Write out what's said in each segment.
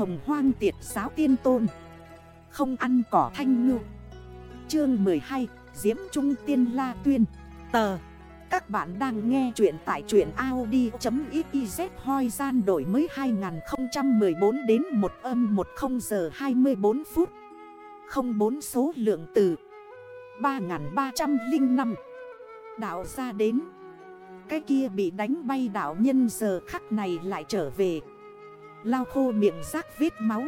hồng hoang tiệt giáo tiên tôn. Không ăn cỏ thanh ngư. Chương 12 Diễm Trung Tiên La Tuyên. Tờ. Các bạn đang nghe chuyện tại truyện Audi.xyz hoi gian đổi mới 2014 đến 1 âm 10 giờ 24 phút. 04 số lượng từ 3305 Đạo ra đến. Cái kia bị đánh bay đảo nhân giờ khắc này lại trở về. Lao khô miệng rác vết máu.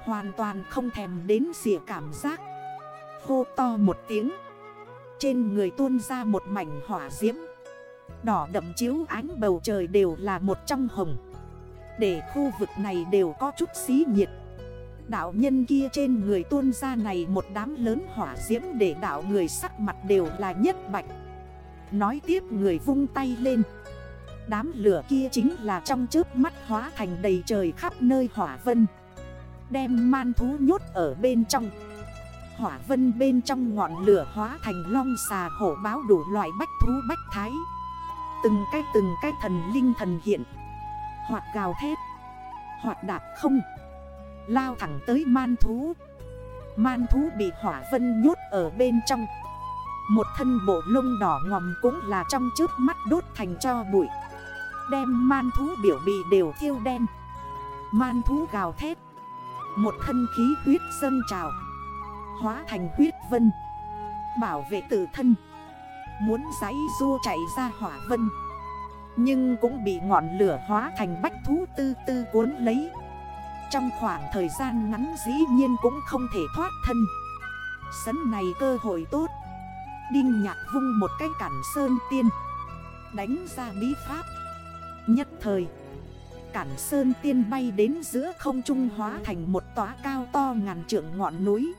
Hoàn toàn không thèm đến xỉa cảm giác. Khô to một tiếng. Trên người tuôn ra một mảnh hỏa diễm. Đỏ đậm chiếu ánh bầu trời đều là một trong hồng. Để khu vực này đều có chút xí nhiệt. Đạo nhân kia trên người tuôn ra này một đám lớn hỏa diễm Để đạo người sắc mặt đều là nhất bạch. Nói tiếp người vung tay lên. Đám lửa kia chính là trong chớp mắt hóa thành đầy trời khắp nơi hỏa vân. Đem man thú nhốt ở bên trong. Hỏa vân bên trong ngọn lửa hóa thành long xà hổ báo đủ loại bách thú bách thái. Từng cái từng cái thần linh thần hiện. Hoặc gào thét. Hoặc đạp không. Lao thẳng tới man thú. Man thú bị hỏa vân nhốt ở bên trong. Một thân bộ lông đỏ ngòm cũng là trong trước mắt đốt thành cho bụi. Đem man thú biểu bị đều thiêu đen. Man thú gào thét. Một thân khí huyết dâng trào. Hóa thành huyết vân. Bảo vệ tự thân. Muốn giấy rua chạy ra hỏa vân. Nhưng cũng bị ngọn lửa hóa thành bách thú tư tư cuốn lấy. Trong khoảng thời gian ngắn dĩ nhiên cũng không thể thoát thân. Sấn này cơ hội tốt. Đinh nhạc vung một cái cản sơn tiên. Đánh ra bí pháp. Nhất thời, Cản sơn tiên bay đến giữa không trung hóa thành một tóa cao to ngàn trượng ngọn núi.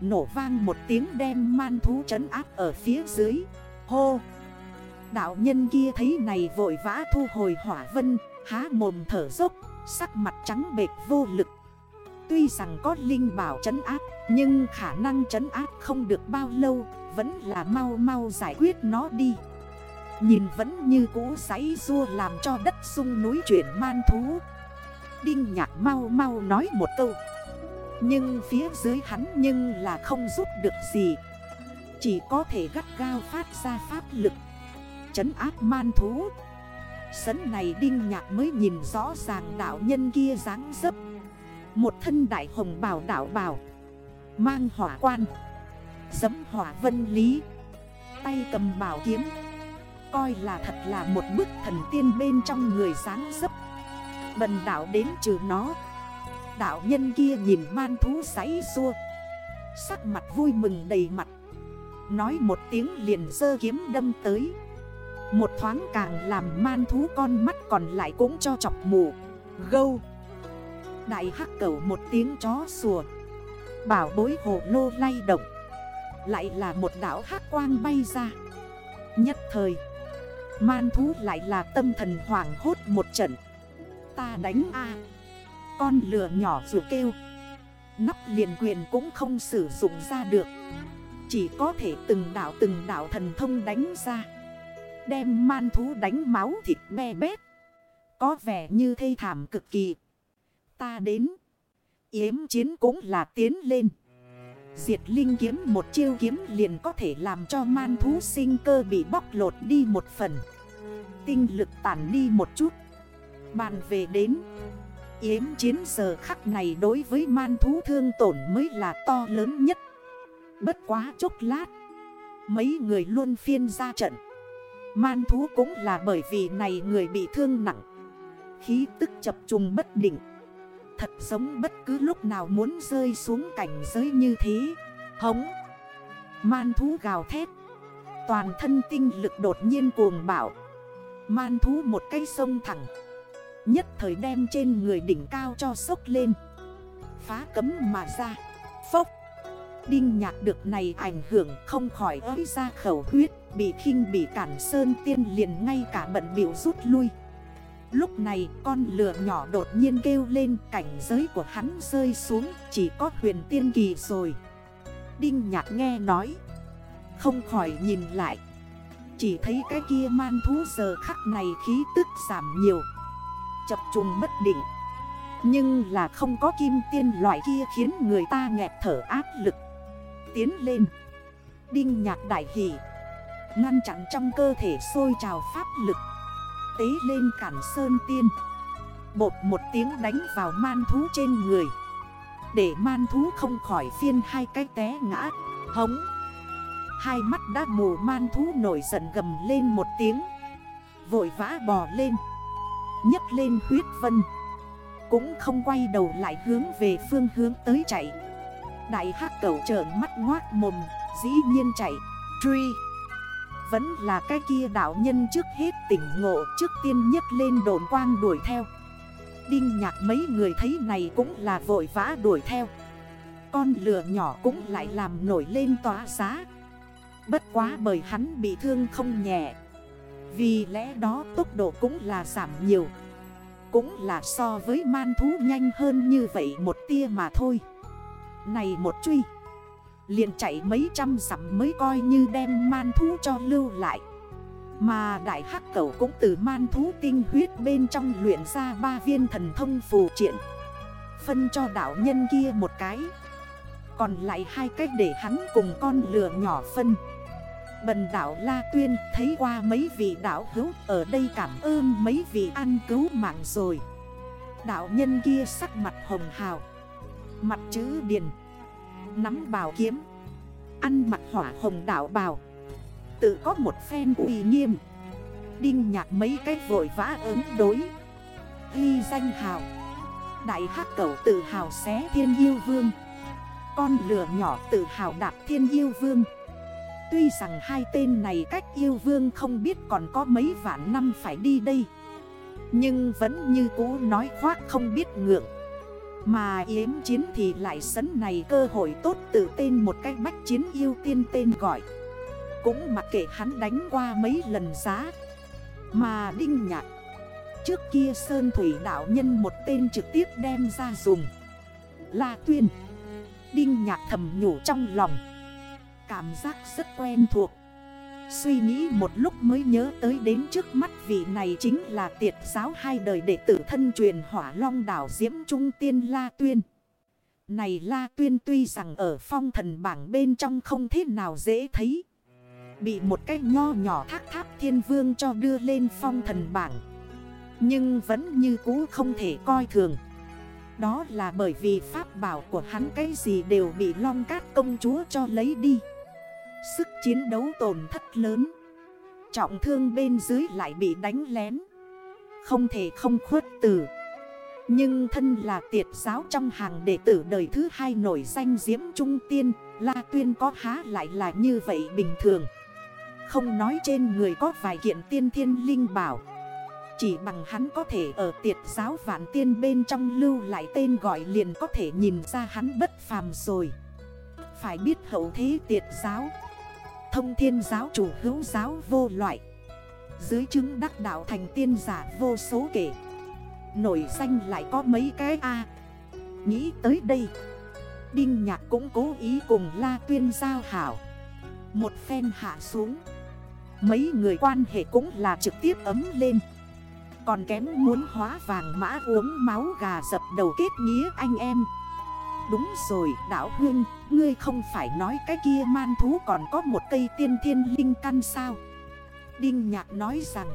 Nổ vang một tiếng đem man thú trấn áp ở phía dưới. Hô! Đạo nhân kia thấy này vội vã thu hồi hỏa vân, Há mồm thở dốc, Sắc mặt trắng bệt vô lực. Tuy rằng có linh bảo trấn áp, Nhưng khả năng trấn áp không được bao lâu, Vẫn là mau mau giải quyết nó đi. Nhìn vẫn như cũ giấy rua làm cho đất sung núi chuyển man thú. Đinh nhạc mau mau nói một câu. Nhưng phía dưới hắn nhưng là không giúp được gì. Chỉ có thể gắt gao phát ra pháp lực. Chấn áp man thú. Sấn này đinh nhạc mới nhìn rõ ràng đạo nhân kia dáng dấp. Một thân đại hồng bào đảo bào. Mang hỏa quan. Dấm hỏa vân lý. Tay cầm bảo kiếm. Coi là thật là một bức thần tiên bên trong người sáng dấp. Bần đảo đến trừ nó. Đảo nhân kia nhìn man thú giấy xua Sắc mặt vui mừng đầy mặt. Nói một tiếng liền dơ kiếm đâm tới. Một thoáng càng làm man thú con mắt còn lại cũng cho chọc mù. Gâu. Đại hắc cầu một tiếng chó sùa. Bảo bối hồ lô lay động. Lại là một đảo hắc quang bay ra. Nhất thời Man thú lại là tâm thần hoảng hốt một trận. Ta đánh A. Con lửa nhỏ dù kêu. Nắp liền quyền cũng không sử dụng ra được. Chỉ có thể từng đảo từng đảo thần thông đánh ra. Đem man thú đánh máu thịt be bét. Có vẻ như thê thảm cực kỳ. Ta đến. Yếm chiến cũng là tiến lên. Diệt linh kiếm một chiêu kiếm liền có thể làm cho man thú sinh cơ bị bóc lột đi một phần. Tinh lực tản đi một chút. Bàn về đến. Yếm chiến giờ khắc này đối với man thú thương tổn mới là to lớn nhất. Bất quá chốc lát, Mấy người luôn phiên ra trận. Man thú cũng là bởi vì này người bị thương nặng. Khí tức chập trùng bất định. Thật giống bất cứ lúc nào muốn rơi xuống cảnh giới như thế. Hống. Man thú gào thét. Toàn thân tinh lực đột nhiên cuồng bạo. Man thú một cây sông thẳng. Nhất thời đem trên người đỉnh cao cho sốc lên. Phá cấm mà ra. Phốc. Đinh nhạc được này ảnh hưởng không khỏi ới ra khẩu huyết, Bị khinh bị cản sơn tiên liền ngay cả bận biểu rút lui. Lúc này con lửa nhỏ đột nhiên kêu lên, cảnh giới của hắn rơi xuống, Chỉ có huyền tiên kỳ rồi. Đinh nhạc nghe nói, Không khỏi nhìn lại. Chỉ thấy cái kia man thú giờ khắc này khí tức giảm nhiều, Chập trùng bất định. Nhưng là không có kim tiên loại kia khiến người ta nghẹt thở áp lực. Tiến lên, Đinh nhạc đại hỷ Ngăn chặn trong cơ thể sôi trào pháp lực. Tế lên cản sơn tiên. Bột một tiếng đánh vào man thú trên người. Để man thú không khỏi phiên hai cái té ngã. Hống. Hai mắt đã mù man thú nổi giận gầm lên một tiếng. Vội vã bò lên. Nhấc lên huyết vân. Cũng không quay đầu lại hướng về phương hướng tới chạy. Đại hắc cầu trởn mắt ngoác mồm, Dĩ nhiên chạy. Truy. Vẫn là cái kia đạo nhân trước hết tỉnh ngộ Trước tiên nhất lên đồn quang đuổi theo. Đinh nhạc mấy người thấy này cũng là vội vã đuổi theo. Con lửa nhỏ cũng lại làm nổi lên tỏa giá. Bất quá bởi hắn bị thương không nhẹ. Vì lẽ đó tốc độ cũng là giảm nhiều. Cũng là so với man thú nhanh hơn như vậy một tia mà thôi. Này một truy liền chạy mấy trăm dặm mới coi như đem man thú cho lưu lại. Mà đại hắc cầu cũng từ man thú tinh huyết bên trong luyện ra ba viên thần thông phù triện. Phân cho đảo nhân kia một cái. Còn lại hai cách để hắn cùng con lừa nhỏ phân. Bần đảo La Tuyên thấy qua mấy vị đảo hữu, Ở đây cảm ơn mấy vị ăn cứu mạng rồi. Đảo nhân kia sắc mặt hồng hào. Mặt chữ điền. Nắm bào kiếm. Ăn mặt hỏa hồng đảo bào. Tự có một phen uy nghiêm. Đinh nhạc mấy cái vội vã ứng đối. Ghi danh hào. Đại hắc cầu tự hào xé thiên yêu vương. Con lửa nhỏ tự hào đạp thiên yêu vương. Tuy rằng hai tên này cách yêu vương không biết còn có mấy vạn năm phải đi đây. Nhưng vẫn như cũ nói khoác không biết ngượng. Mà yếm chiến thì lại sấn này cơ hội tốt tự tên một cách bách chiến yêu tiên tên gọi. Cũng mặc kệ hắn đánh qua mấy lần giá. Mà đinh nhạc, Trước kia Sơn Thủy đạo nhân một tên trực tiếp đem ra dùng. La Tuyên, Đinh nhạc thầm nhủ trong lòng. Cảm giác rất quen thuộc. Suy nghĩ một lúc mới nhớ tới đến trước mắt vị này chính là tiệt giáo hai đời đệ tử thân truyền hỏa long đảo Diễm Trung Tiên La Tuyên. Này La Tuyên tuy rằng ở phong thần bảng bên trong không thế nào dễ thấy. Bị một cái nho nhỏ thác tháp thiên vương cho đưa lên phong thần bảng. Nhưng vẫn như cũ không thể coi thường. Đó là bởi vì pháp bảo của hắn cái gì đều bị long cát công chúa cho lấy đi. Sức chiến đấu tổn thất lớn. Trọng thương bên dưới lại bị đánh lén. Không thể không khuất tử. Nhưng thân là tiệt giáo trong hàng đệ tử đời thứ hai nổi danh diễm trung tiên, La Tuyên có há lại là như vậy bình thường. Không nói trên người có vài kiện tiên thiên linh bảo. Chỉ bằng hắn có thể ở tiệt giáo vạn tiên bên trong lưu lại tên gọi liền có thể nhìn ra hắn bất phàm rồi. Phải biết hậu thế tiệt giáo. Thông thiên giáo chủ hữu giáo vô loại. Dưới chứng đắc đạo thành tiên giả vô số kể. Nổi danh lại có mấy cái A. Nghĩ tới đây, Đinh nhạc cũng cố ý cùng La Tuyên giao hảo. Một phen hạ xuống. Mấy người quan hệ cũng là trực tiếp ấm lên. Còn kém muốn hóa vàng mã uống máu gà dập đầu kết nghĩa anh em. Đúng rồi, đảo huynh Ngươi không phải nói cái kia man thú còn có một cây tiên thiên linh căn sao? Đinh nhạc nói rằng,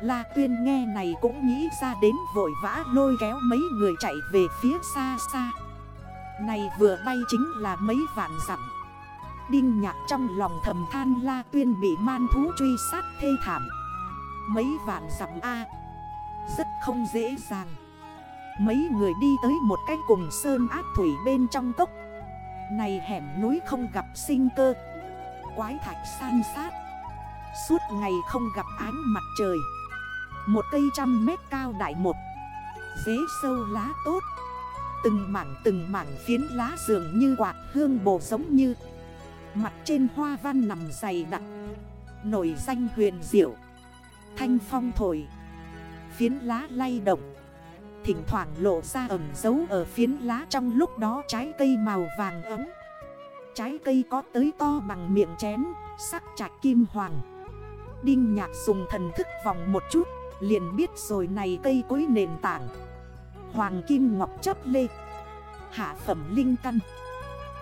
La tuyên nghe này cũng nghĩ ra đến vội vã lôi kéo mấy người chạy về phía xa xa. Này vừa bay chính là mấy vạn dặm. Đinh nhạc trong lòng thầm than La tuyên bị man thú truy sát thê thảm. Mấy vạn dặm A. Rất không dễ dàng. Mấy người đi tới một cái cùng sơn áp thủy bên trong cốc. Này hẻm núi không gặp sinh cơ. Quái thạch san sát. Suốt ngày không gặp ánh mặt trời. Một cây trăm mét cao đại một. Dế sâu lá tốt. Từng mảng từng mảng phiến lá dường như quạt hương bồ giống như. Mặt trên hoa văn nằm dày đặc. Nổi danh huyền diệu. Thanh phong thổi. Phiến lá lay động. Thỉnh thoảng lộ ra ẩm dấu ở phiến lá trong lúc đó trái cây màu vàng ấm. Trái cây có tới to bằng miệng chén, sắc chạch kim hoàng. Đinh nhạc dùng thần thức vòng một chút, liền biết rồi này cây cối nền tảng. Hoàng Kim Ngọc chấp lê. Hạ phẩm linh căn.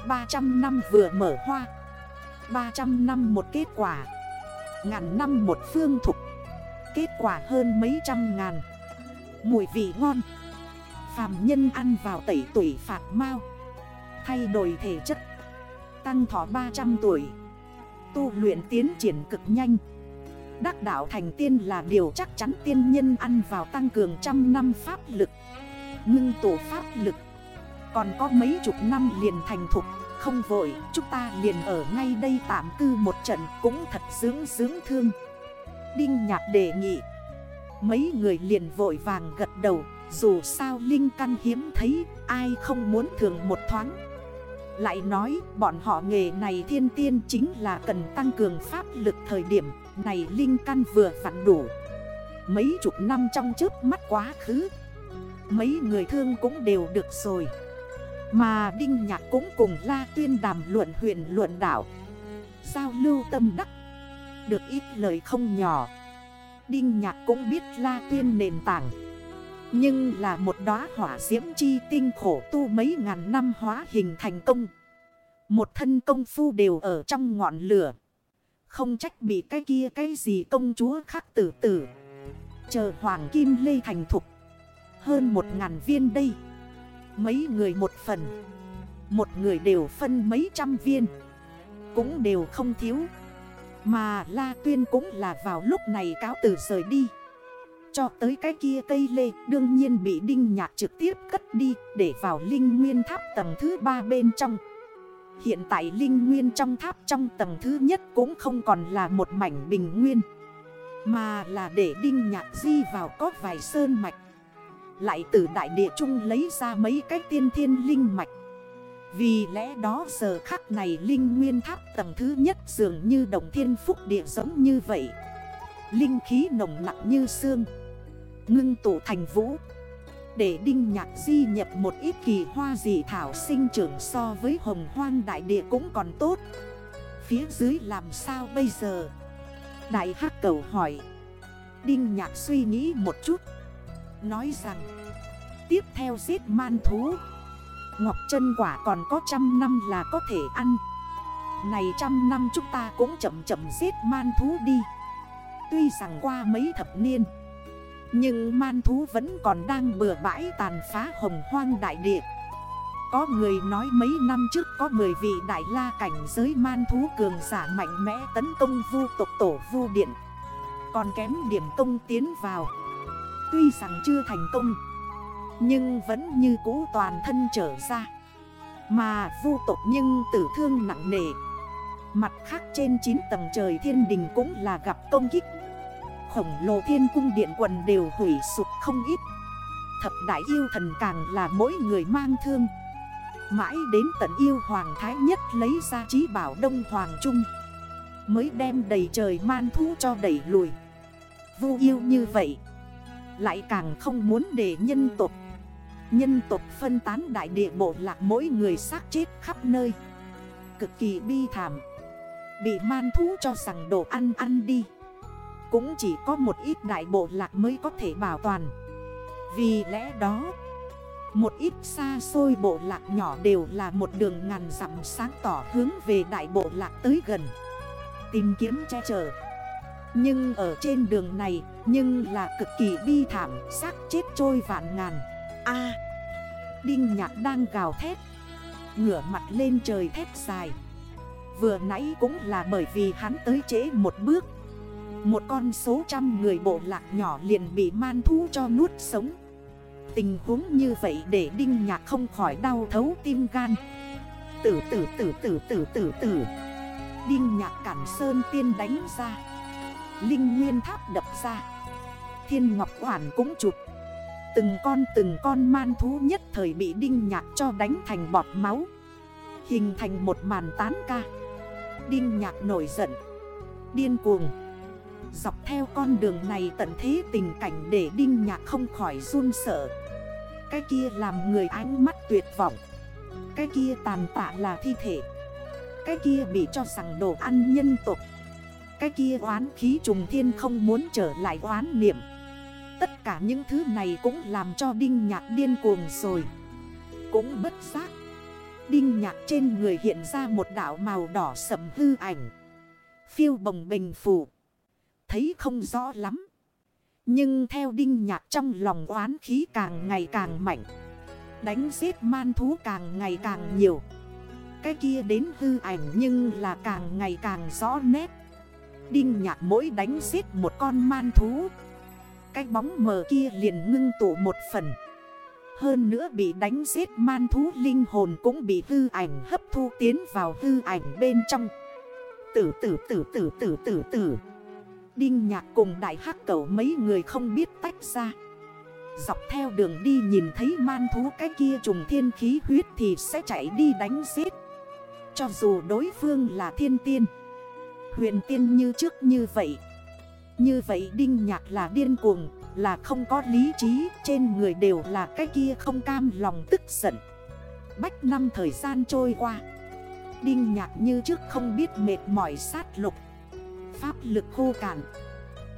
300 năm vừa mở hoa. 300 năm một kết quả. Ngàn năm một phương thục Kết quả hơn mấy trăm ngàn. Mùi vị ngon. Phàm nhân ăn vào tẩy tuổi phạt mau. Thay đổi thể chất. Tăng thọ 300 tuổi. Tu luyện tiến triển cực nhanh. Đắc đạo thành tiên là điều chắc chắn tiên nhân ăn vào tăng cường trăm năm pháp lực. Ngưng tổ pháp lực. Còn có mấy chục năm liền thành thục. Không vội, chúng ta liền ở ngay đây tạm cư một trận cũng thật dưỡng dưỡng thương. Đinh nhạc đề nghị Mấy người liền vội vàng gật đầu, Dù sao linh căn hiếm thấy, Ai không muốn thường một thoáng. Lại nói, bọn họ nghề này thiên tiên chính là cần tăng cường pháp lực thời điểm, Này linh căn vừa vặn đủ. Mấy chục năm trong trước mắt quá khứ, Mấy người thương cũng đều được rồi. Mà Đinh Nhạc cũng cùng La Tuyên đàm luận huyền luận đảo. Giao lưu tâm đắc, Được ít lời không nhỏ. Đinh Nhạc cũng biết La Tuyên nền tảng. Nhưng là một đóa hỏa diễm chi tinh khổ tu mấy ngàn năm hóa hình thành công. Một thân công phu đều ở trong ngọn lửa. Không trách bị cái kia cái gì công chúa khắc tử tử. Chờ Hoàng Kim Lê thành thục. Hơn một ngàn viên đây. Mấy người một phần. Một người đều phân mấy trăm viên. Cũng đều không thiếu. Mà La Tuyên cũng là vào lúc này cáo từ rời đi. Cho tới cái kia cây lê Đương nhiên bị Đinh Nhạc trực tiếp cất đi Để vào Linh Nguyên Tháp tầng thứ ba bên trong. Hiện tại Linh Nguyên trong tháp trong tầng thứ nhất Cũng không còn là một mảnh bình nguyên, Mà là để Đinh Nhạc di vào có vài sơn mạch. Lại từ đại địa trung lấy ra mấy cái tiên thiên linh mạch. Vì lẽ đó giờ khắc này linh nguyên tháp tầng thứ nhất dường như đồng thiên phúc địa giống như vậy. Linh khí nồng nặng như xương, Ngưng tụ thành vũ. Để đinh nhạc di nhập một ít kỳ hoa dị thảo sinh trưởng so với hồng hoang đại địa cũng còn tốt. Phía dưới làm sao bây giờ? Đại hắc cầu hỏi. Đinh nhạc suy nghĩ một chút, Nói rằng, Tiếp theo giết man thú. Ngọc chân quả còn có trăm năm là có thể ăn. Này trăm năm chúng ta cũng chậm chậm giết man thú đi. Tuy rằng qua mấy thập niên, Nhưng man thú vẫn còn đang bừa bãi tàn phá hồng hoang đại địa. Có người nói mấy năm trước có 10 vị đại la cảnh giới man thú cường giả mạnh mẽ tấn công vu tộc tổ vu điện. Còn kém điểm công tiến vào. Tuy rằng chưa thành công nhưng vẫn như cũ toàn thân trở ra. Mà vu tộc nhưng tử thương nặng nề. Mặt khác trên 9 tầng trời thiên đình cũng là gặp công kích. Khổng lồ thiên cung điện quần đều hủy sụp không ít. Thập đại yêu thần càng là mỗi người mang thương. Mãi đến tận yêu hoàng thái nhất lấy ra trí bảo đông hoàng trung. Mới đem đầy trời man thú cho đẩy lùi. Vu yêu như vậy, lại càng không muốn để nhân tộc Nhân tộc phân tán đại địa bộ lạc mỗi người xác chết khắp nơi. Cực kỳ bi thảm. Bị man thú cho rằng đồ ăn ăn đi. Cũng chỉ có một ít đại bộ lạc mới có thể bảo toàn. Vì lẽ đó, Một ít xa xôi bộ lạc nhỏ đều là một đường ngàn dặm sáng tỏ hướng về đại bộ lạc tới gần. Tìm kiếm che chở. Nhưng ở trên đường này, Nhưng là cực kỳ bi thảm, xác chết trôi vạn ngàn a. Đinh nhạc đang gào thét. Ngửa mặt lên trời thét dài. Vừa nãy cũng là bởi vì hắn tới trễ một bước. Một con số trăm người bộ lạc nhỏ liền bị man thú cho nuốt sống. Tình huống như vậy để đinh nhạc không khỏi đau thấu tim gan. Tử tử tử tử tử tử tử. Đinh nhạc cản sơn tiên đánh ra. Linh nguyên tháp đập ra. Thiên Ngọc Quản cũng chụp. Từng con từng con man thú nhất thời bị đinh nhạc cho đánh thành bọt máu. Hình thành một màn tán ca. Đinh nhạc nổi giận. Điên cuồng. Dọc theo con đường này tận thế tình cảnh để đinh nhạc không khỏi run sợ. Cái kia làm người ánh mắt tuyệt vọng. Cái kia tàn tạ là thi thể. Cái kia bị cho rằng đồ ăn nhân tục. Cái kia oán khí trùng thiên không muốn trở lại oán niệm. Tất cả những thứ này cũng làm cho Đinh Nhạc điên cuồng rồi. Cũng bất giác, Đinh Nhạc trên người hiện ra một đảo màu đỏ sầm hư ảnh. Phiêu bồng bình phủ Thấy không rõ lắm. Nhưng theo Đinh Nhạc trong lòng oán khí càng ngày càng mạnh. Đánh giết man thú càng ngày càng nhiều. Cái kia đến hư ảnh nhưng là càng ngày càng rõ nét. Đinh nhạc mỗi đánh giết một con man thú cái bóng mờ kia liền ngưng tụ một phần. Hơn nữa bị đánh giết man thú linh hồn cũng bị hư ảnh hấp thu tiến vào hư ảnh bên trong. Tử tử tử tử tử tử tử. Đinh nhạc cùng đại hắc cầu mấy người không biết tách ra. Dọc theo đường đi nhìn thấy man thú cái kia trùng thiên khí huyết thì sẽ chạy đi đánh giết. Cho dù đối phương là thiên tiên, Huyền tiên như trước như vậy như vậy Đinh Nhạc là điên cuồng, Là không có lý trí, Trên người đều là cái kia không cam lòng tức giận. Bách năm thời gian trôi qua, Đinh Nhạc như trước không biết mệt mỏi sát lục. Pháp lực khô cạn,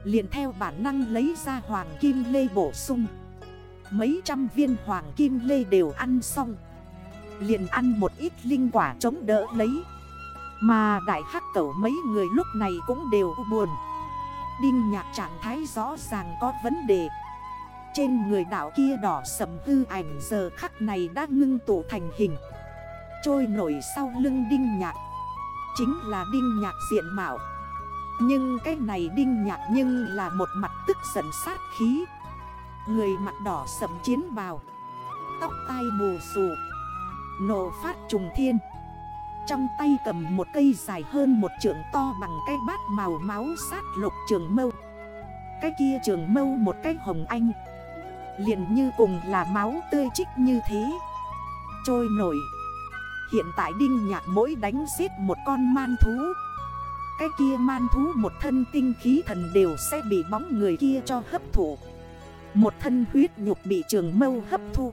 liền theo bản năng lấy ra hoàng kim lê bổ sung. Mấy trăm viên hoàng kim lê đều ăn xong. Liền ăn một ít linh quả chống đỡ lấy. Mà đại hắc cẩu mấy người lúc này cũng đều buồn. Đinh nhạc trạng thái rõ ràng có vấn đề. Trên người đảo kia đỏ sầm hư ảnh giờ khắc này đã ngưng tụ thành hình. Trôi nổi sau lưng đinh nhạc. Chính là đinh nhạc diện mạo. Nhưng cái này đinh nhạc nhưng là một mặt tức giận sát khí. Người mặt đỏ sầm chiến bào. Tóc tai mù sù Nổ phát trùng thiên trong tay cầm một cây dài hơn một trượng to bằng cái bát màu máu sát lục trường mâu. Cái kia trường mâu một cái hồng anh. Liền như cùng là máu tươi trích như thế. Trôi nổi. Hiện tại Đinh Nhạc mỗi đánh giết một con man thú. Cái kia man thú một thân tinh khí thần đều sẽ bị bóng người kia cho hấp thụ. Một thân huyết nhục bị trường mâu hấp thu.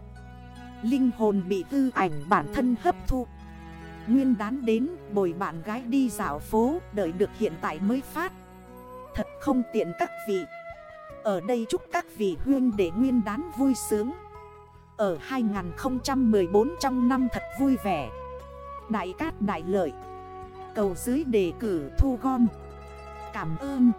Linh hồn bị tư ảnh bản thân hấp thu. Nguyên đán đến, bồi bạn gái đi dạo phố, Đợi được hiện tại mới phát. Thật không tiện các vị. Ở đây chúc các vị huyên để nguyên đán vui sướng. Ở 2014 trong năm thật vui vẻ. Đại cát đại lợi. Cầu dưới đề cử thu gom. Cảm ơn.